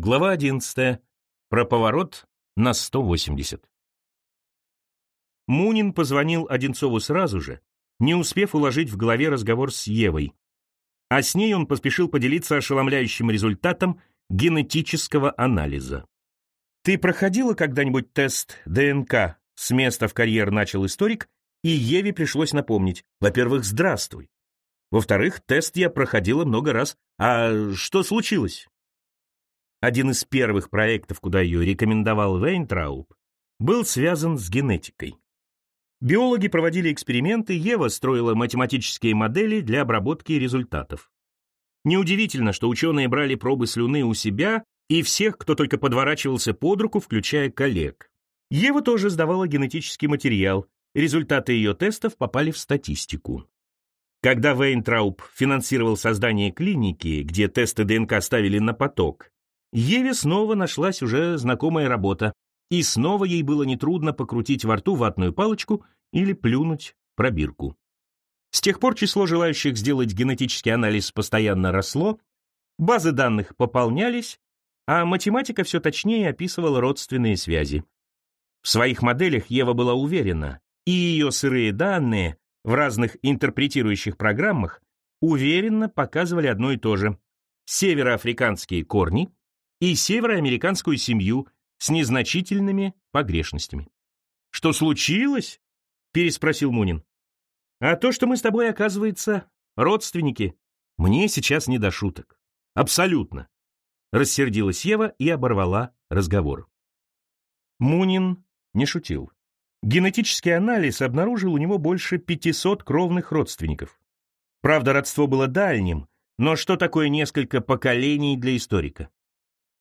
Глава 11. Про поворот на 180. Мунин позвонил Одинцову сразу же, не успев уложить в голове разговор с Евой. А с ней он поспешил поделиться ошеломляющим результатом генетического анализа. «Ты проходила когда-нибудь тест ДНК?» С места в карьер начал историк, и Еве пришлось напомнить. Во-первых, здравствуй. Во-вторых, тест я проходила много раз. А что случилось? Один из первых проектов, куда ее рекомендовал Вейнтрауб, был связан с генетикой. Биологи проводили эксперименты, Ева строила математические модели для обработки результатов. Неудивительно, что ученые брали пробы слюны у себя и всех, кто только подворачивался под руку, включая коллег. Ева тоже сдавала генетический материал, результаты ее тестов попали в статистику. Когда Вейнтрауб финансировал создание клиники, где тесты ДНК ставили на поток, Еве снова нашлась уже знакомая работа, и снова ей было нетрудно покрутить во рту ватную палочку или плюнуть пробирку. С тех пор число желающих сделать генетический анализ постоянно росло, базы данных пополнялись, а математика все точнее описывала родственные связи. В своих моделях Ева была уверена, и ее сырые данные в разных интерпретирующих программах уверенно показывали одно и то же — североафриканские корни — и североамериканскую семью с незначительными погрешностями. «Что случилось?» — переспросил Мунин. «А то, что мы с тобой, оказывается, родственники. Мне сейчас не до шуток. Абсолютно». Рассердилась Ева и оборвала разговор. Мунин не шутил. Генетический анализ обнаружил у него больше 500 кровных родственников. Правда, родство было дальним, но что такое несколько поколений для историка?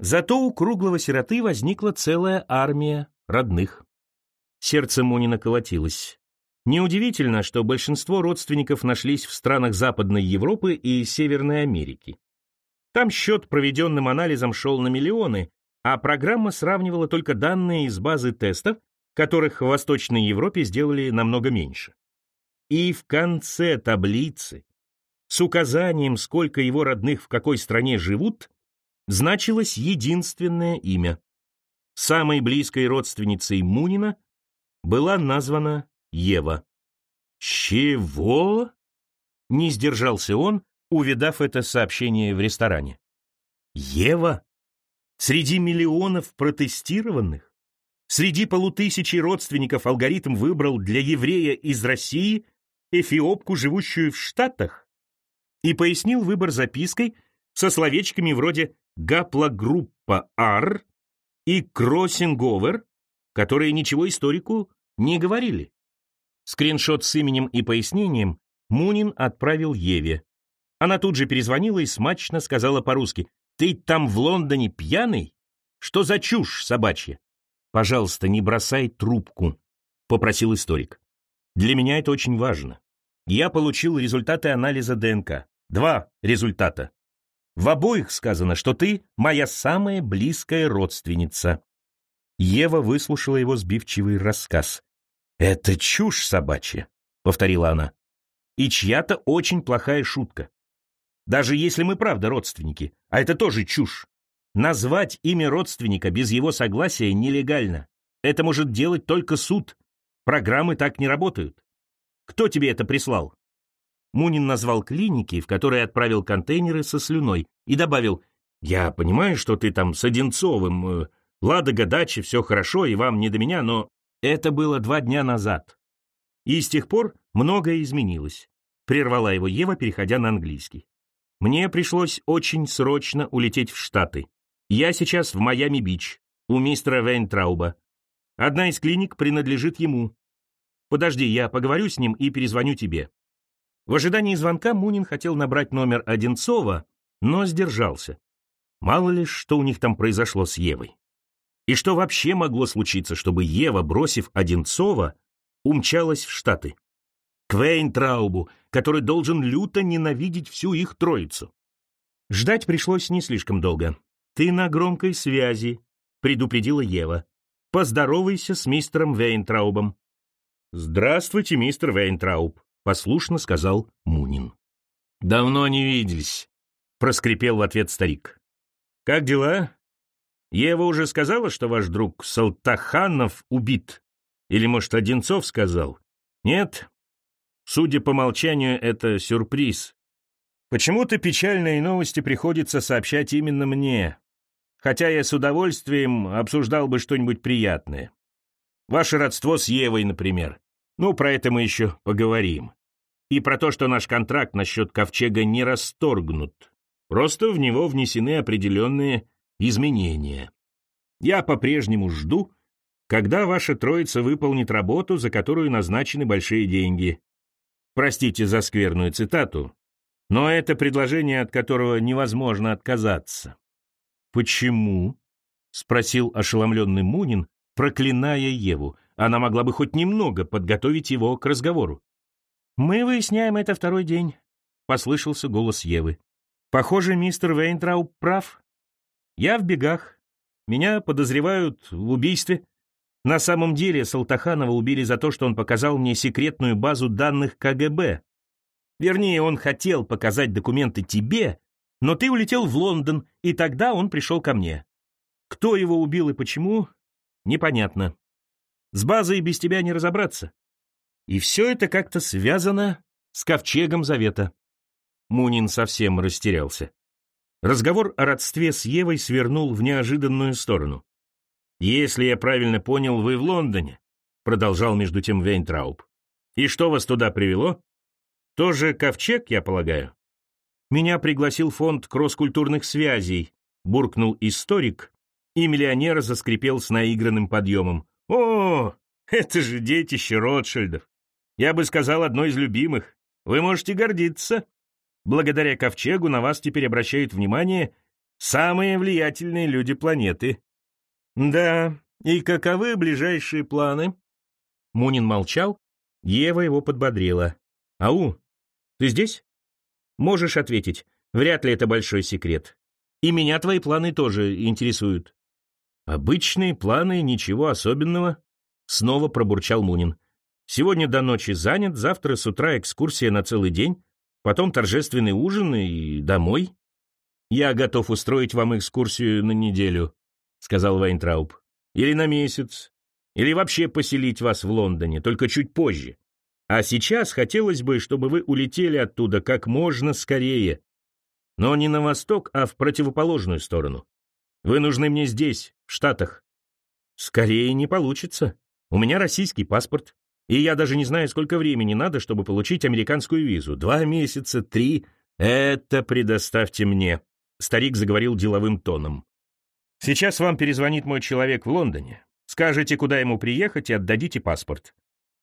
Зато у круглого сироты возникла целая армия родных. Сердце Мунина колотилось. Неудивительно, что большинство родственников нашлись в странах Западной Европы и Северной Америки. Там счет проведенным анализом шел на миллионы, а программа сравнивала только данные из базы тестов, которых в Восточной Европе сделали намного меньше. И в конце таблицы, с указанием, сколько его родных в какой стране живут, значилось единственное имя. Самой близкой родственницей Мунина была названа Ева. «Чего?» — не сдержался он, увидав это сообщение в ресторане. «Ева? Среди миллионов протестированных? Среди полутысячи родственников алгоритм выбрал для еврея из России эфиопку, живущую в Штатах?» И пояснил выбор запиской со словечками вроде гаплогруппа R и кроссинговер, которые ничего историку не говорили. Скриншот с именем и пояснением Мунин отправил Еве. Она тут же перезвонила и смачно сказала по-русски, «Ты там в Лондоне пьяный? Что за чушь собачья?» «Пожалуйста, не бросай трубку», — попросил историк. «Для меня это очень важно. Я получил результаты анализа ДНК. Два результата. В обоих сказано, что ты моя самая близкая родственница». Ева выслушала его сбивчивый рассказ. «Это чушь собачья», — повторила она. «И чья-то очень плохая шутка. Даже если мы правда родственники, а это тоже чушь. Назвать имя родственника без его согласия нелегально. Это может делать только суд. Программы так не работают. Кто тебе это прислал? Мунин назвал клиники, в которые отправил контейнеры со слюной, и добавил, «Я понимаю, что ты там с Одинцовым, э, Ладога, дачи, все хорошо, и вам не до меня, но это было два дня назад. И с тех пор многое изменилось», — прервала его Ева, переходя на английский. «Мне пришлось очень срочно улететь в Штаты. Я сейчас в Майами-Бич, у мистера Вейнтрауба. Одна из клиник принадлежит ему. Подожди, я поговорю с ним и перезвоню тебе. В ожидании звонка Мунин хотел набрать номер Одинцова, но сдержался. Мало ли, что у них там произошло с Евой. И что вообще могло случиться, чтобы Ева, бросив Одинцова, умчалась в Штаты? К Вейнтраубу, который должен люто ненавидеть всю их троицу. Ждать пришлось не слишком долго. «Ты на громкой связи», — предупредила Ева. «Поздоровайся с мистером Вейнтраубом». «Здравствуйте, мистер Вейнтрауб», — послушно сказал Мунин. «Давно не виделись», — проскрипел в ответ старик. «Как дела? Ева уже сказала, что ваш друг Салтаханов убит? Или, может, Одинцов сказал? Нет. Судя по молчанию, это сюрприз. Почему-то печальные новости приходится сообщать именно мне, хотя я с удовольствием обсуждал бы что-нибудь приятное. Ваше родство с Евой, например. Ну, про это мы еще поговорим. И про то, что наш контракт насчет ковчега не расторгнут. Просто в него внесены определенные изменения. Я по-прежнему жду, когда ваша троица выполнит работу, за которую назначены большие деньги. Простите за скверную цитату, но это предложение, от которого невозможно отказаться. «Почему?» — спросил ошеломленный Мунин, проклиная Еву. Она могла бы хоть немного подготовить его к разговору. «Мы выясняем это второй день», — послышался голос Евы. «Похоже, мистер Вейнтрауп прав. Я в бегах. Меня подозревают в убийстве. На самом деле Салтаханова убили за то, что он показал мне секретную базу данных КГБ. Вернее, он хотел показать документы тебе, но ты улетел в Лондон, и тогда он пришел ко мне. Кто его убил и почему, непонятно. С базой без тебя не разобраться. И все это как-то связано с ковчегом завета. Мунин совсем растерялся. Разговор о родстве с Евой свернул в неожиданную сторону. «Если я правильно понял, вы в Лондоне», — продолжал между тем Вейнтрауб. «И что вас туда привело? Тоже ковчег, я полагаю?» «Меня пригласил фонд кросс-культурных связей», — буркнул историк, и миллионер заскрипел с наигранным подъемом. «О, это же детище Ротшильдов! Я бы сказал, одно из любимых. Вы можете гордиться!» Благодаря ковчегу на вас теперь обращают внимание самые влиятельные люди планеты. Да, и каковы ближайшие планы? Мунин молчал, Ева его подбодрила. «Ау, ты здесь?» «Можешь ответить. Вряд ли это большой секрет. И меня твои планы тоже интересуют». «Обычные планы, ничего особенного», — снова пробурчал Мунин. «Сегодня до ночи занят, завтра с утра экскурсия на целый день, потом торжественный ужин и домой. Я готов устроить вам экскурсию на неделю, сказал Вайнтрауб. Или на месяц, или вообще поселить вас в Лондоне, только чуть позже. А сейчас хотелось бы, чтобы вы улетели оттуда как можно скорее. Но не на восток, а в противоположную сторону. Вы нужны мне здесь, в Штатах. Скорее не получится. У меня российский паспорт. И я даже не знаю, сколько времени надо, чтобы получить американскую визу. Два месяца, три. Это предоставьте мне. Старик заговорил деловым тоном. Сейчас вам перезвонит мой человек в Лондоне. Скажете, куда ему приехать, и отдадите паспорт.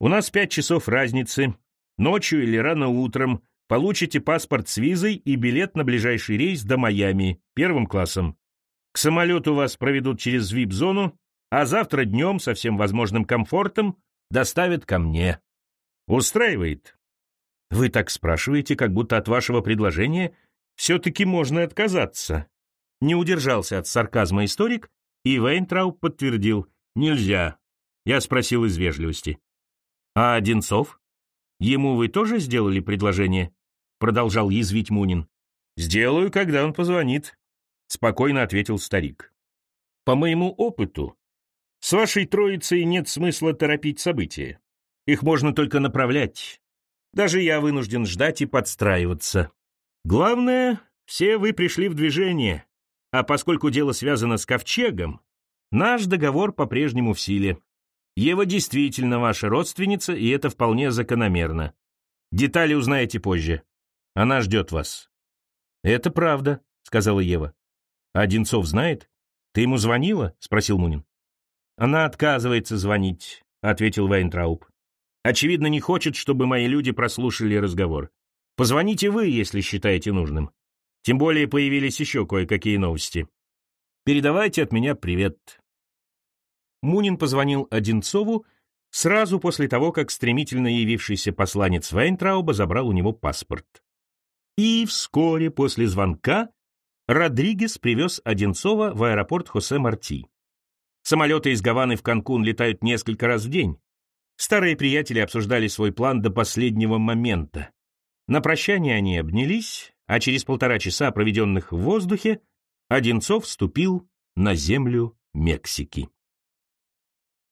У нас пять часов разницы. Ночью или рано утром получите паспорт с визой и билет на ближайший рейс до Майами, первым классом. Самолету вас проведут через вип-зону, а завтра днем со всем возможным комфортом доставят ко мне. Устраивает? Вы так спрашиваете, как будто от вашего предложения все-таки можно отказаться. Не удержался от сарказма историк, и Вейнтрау подтвердил, нельзя. Я спросил из вежливости. А Одинцов? Ему вы тоже сделали предложение? Продолжал язвить Мунин. Сделаю, когда он позвонит, спокойно ответил старик. По моему опыту, с вашей троицей нет смысла торопить события. Их можно только направлять. Даже я вынужден ждать и подстраиваться. Главное, все вы пришли в движение. А поскольку дело связано с ковчегом, наш договор по-прежнему в силе. Ева действительно ваша родственница, и это вполне закономерно. Детали узнаете позже. Она ждет вас. «Это правда», — сказала Ева. «А Одинцов знает? Ты ему звонила?» — спросил Мунин. «Она отказывается звонить», — ответил Вайнтрауб. «Очевидно, не хочет, чтобы мои люди прослушали разговор. Позвоните вы, если считаете нужным. Тем более появились еще кое-какие новости. Передавайте от меня привет». Мунин позвонил Одинцову сразу после того, как стремительно явившийся посланец Вайнтрауба забрал у него паспорт. И вскоре после звонка Родригес привез Одинцова в аэропорт Хосе Марти. Самолеты из Гаваны в Канкун летают несколько раз в день. Старые приятели обсуждали свой план до последнего момента. На прощание они обнялись, а через полтора часа, проведенных в воздухе, Одинцов вступил на землю Мексики.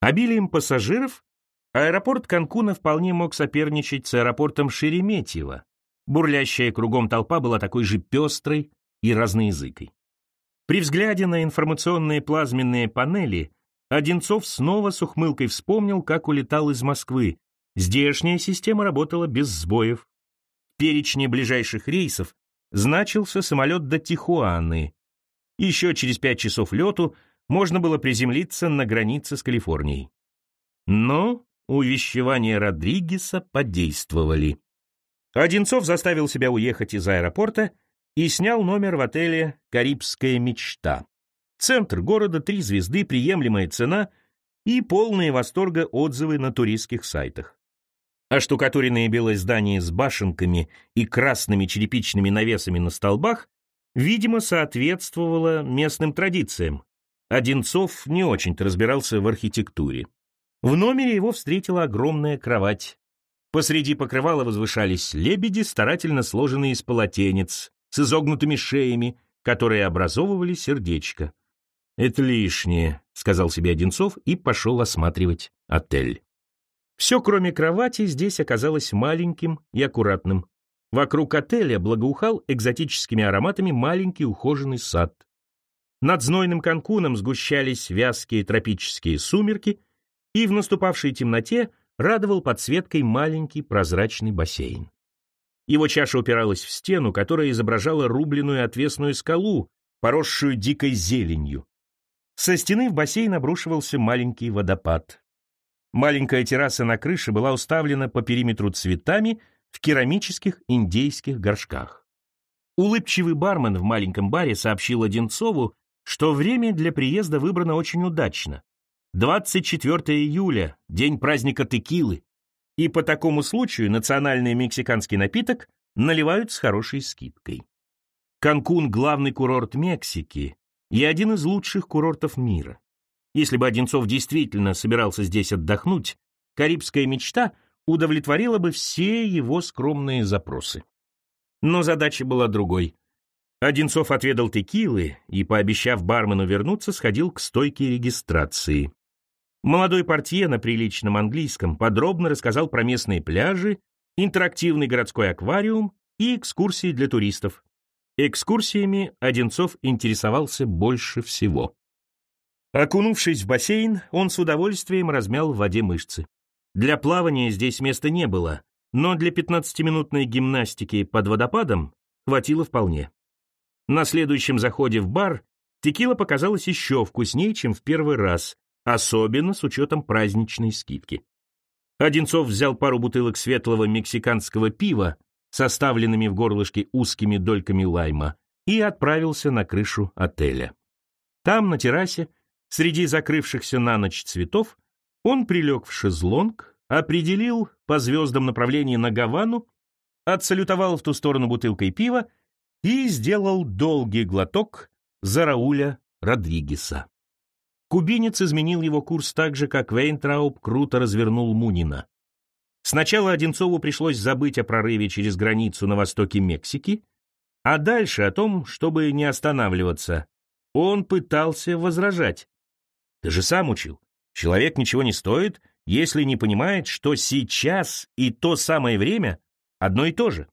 Обилием пассажиров аэропорт Канкуна вполне мог соперничать с аэропортом Шереметьево. Бурлящая кругом толпа была такой же пестрой и разноязыкой. При взгляде на информационные плазменные панели Одинцов снова с ухмылкой вспомнил, как улетал из Москвы. Здешняя система работала без сбоев. В перечне ближайших рейсов значился самолет до Тихуаны. Еще через пять часов лету можно было приземлиться на границе с Калифорнией. Но увещевания Родригеса подействовали. Одинцов заставил себя уехать из аэропорта и снял номер в отеле «Карибская мечта». Центр города, три звезды, приемлемая цена и полные восторга отзывы на туристских сайтах. Оштукатуренное белое здание с башенками и красными черепичными навесами на столбах, видимо, соответствовало местным традициям. Одинцов не очень-то разбирался в архитектуре. В номере его встретила огромная кровать. Посреди покрывала возвышались лебеди, старательно сложенные из полотенец, с изогнутыми шеями, которые образовывали сердечко. «Это лишнее», — сказал себе Одинцов и пошел осматривать отель. Все, кроме кровати, здесь оказалось маленьким и аккуратным. Вокруг отеля благоухал экзотическими ароматами маленький ухоженный сад. Над знойным Канкуном сгущались вязкие тропические сумерки, и в наступавшей темноте радовал подсветкой маленький прозрачный бассейн. Его чаша упиралась в стену, которая изображала рубленную отвесную скалу, поросшую дикой зеленью. Со стены в бассейн обрушивался маленький водопад. Маленькая терраса на крыше была уставлена по периметру цветами в керамических индейских горшках. Улыбчивый бармен в маленьком баре сообщил Одинцову, что время для приезда выбрано очень удачно. 24 июля, день праздника текилы, и по такому случаю национальный мексиканский напиток наливают с хорошей скидкой. Канкун — главный курорт Мексики и один из лучших курортов мира. Если бы Одинцов действительно собирался здесь отдохнуть, карибская мечта удовлетворила бы все его скромные запросы. Но задача была другой. Одинцов отведал текилы и, пообещав бармену вернуться, сходил к стойке регистрации. Молодой портье на приличном английском подробно рассказал про местные пляжи, интерактивный городской аквариум и экскурсии для туристов. Экскурсиями Одинцов интересовался больше всего. Окунувшись в бассейн, он с удовольствием размял в воде мышцы. Для плавания здесь места не было, но для 15-минутной гимнастики под водопадом хватило вполне. На следующем заходе в бар текила показалась еще вкуснее, чем в первый раз, особенно с учетом праздничной скидки. Одинцов взял пару бутылок светлого мексиканского пива, составленными в горлышке узкими дольками лайма, и отправился на крышу отеля. Там, на террасе, среди закрывшихся на ночь цветов, он прилег в шезлонг, определил по звездам направление на Гавану, отсалютовал в ту сторону бутылкой пива и сделал долгий глоток за Рауля Родригеса. Кубинец изменил его курс так же, как Вейнтрауб круто развернул Мунина. Сначала Одинцову пришлось забыть о прорыве через границу на востоке Мексики, а дальше о том, чтобы не останавливаться. Он пытался возражать. Ты же сам учил. Человек ничего не стоит, если не понимает, что сейчас и то самое время одно и то же.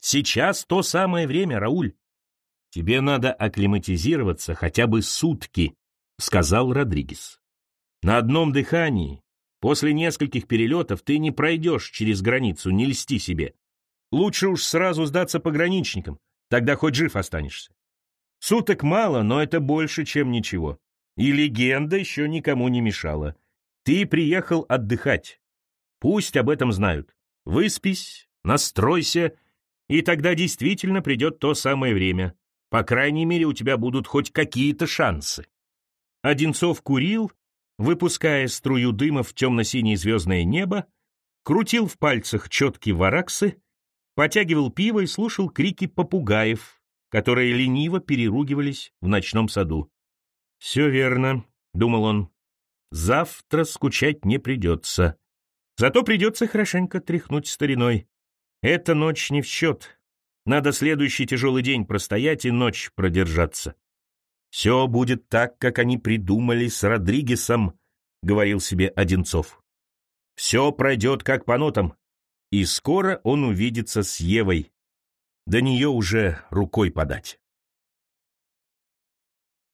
Сейчас то самое время, Рауль. Тебе надо акклиматизироваться хотя бы сутки, сказал Родригес. На одном дыхании, после нескольких перелетов, ты не пройдешь через границу, не льсти себе. Лучше уж сразу сдаться пограничникам, тогда хоть жив останешься. Суток мало, но это больше, чем ничего. И легенда еще никому не мешала. Ты приехал отдыхать. Пусть об этом знают. Выспись, настройся, и тогда действительно придет то самое время. По крайней мере, у тебя будут хоть какие-то шансы. Одинцов курил, выпуская струю дыма в темно-синее звездное небо, крутил в пальцах четкие вараксы, потягивал пиво и слушал крики попугаев, которые лениво переругивались в ночном саду. «Все верно», — думал он, — «завтра скучать не придется. Зато придется хорошенько тряхнуть стариной. Эта ночь не в счет. Надо следующий тяжелый день простоять и ночь продержаться». «Все будет так, как они придумали с Родригесом», — говорил себе Одинцов. «Все пройдет как по нотам, и скоро он увидится с Евой. До нее уже рукой подать».